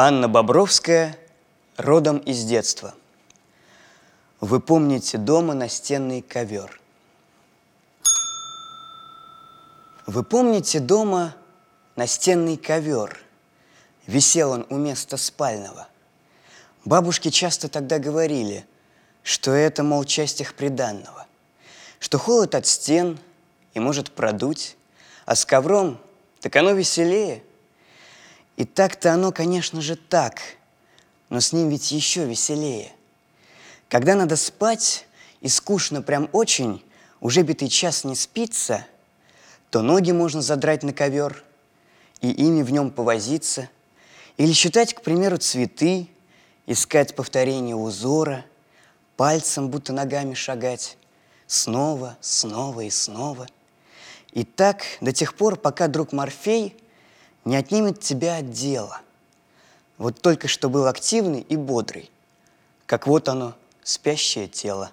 Анна Бобровская родом из детства. Вы помните дома настенный ковер. Вы помните дома настенный ковер? Висел он у места спального. Бабушки часто тогда говорили, что это, мол, часть их приданного, что холод от стен и может продуть, а с ковром так оно веселее – и так-то оно, конечно же, так, но с ним ведь еще веселее. Когда надо спать, и скучно прям очень, уже битый час не спится, то ноги можно задрать на ковер и ими в нем повозиться, или считать, к примеру, цветы, искать повторение узора, пальцем будто ногами шагать, снова, снова и снова. И так до тех пор, пока друг Морфей – не отнимет тебя от дела. Вот только что был активный и бодрый, как вот оно, спящее тело.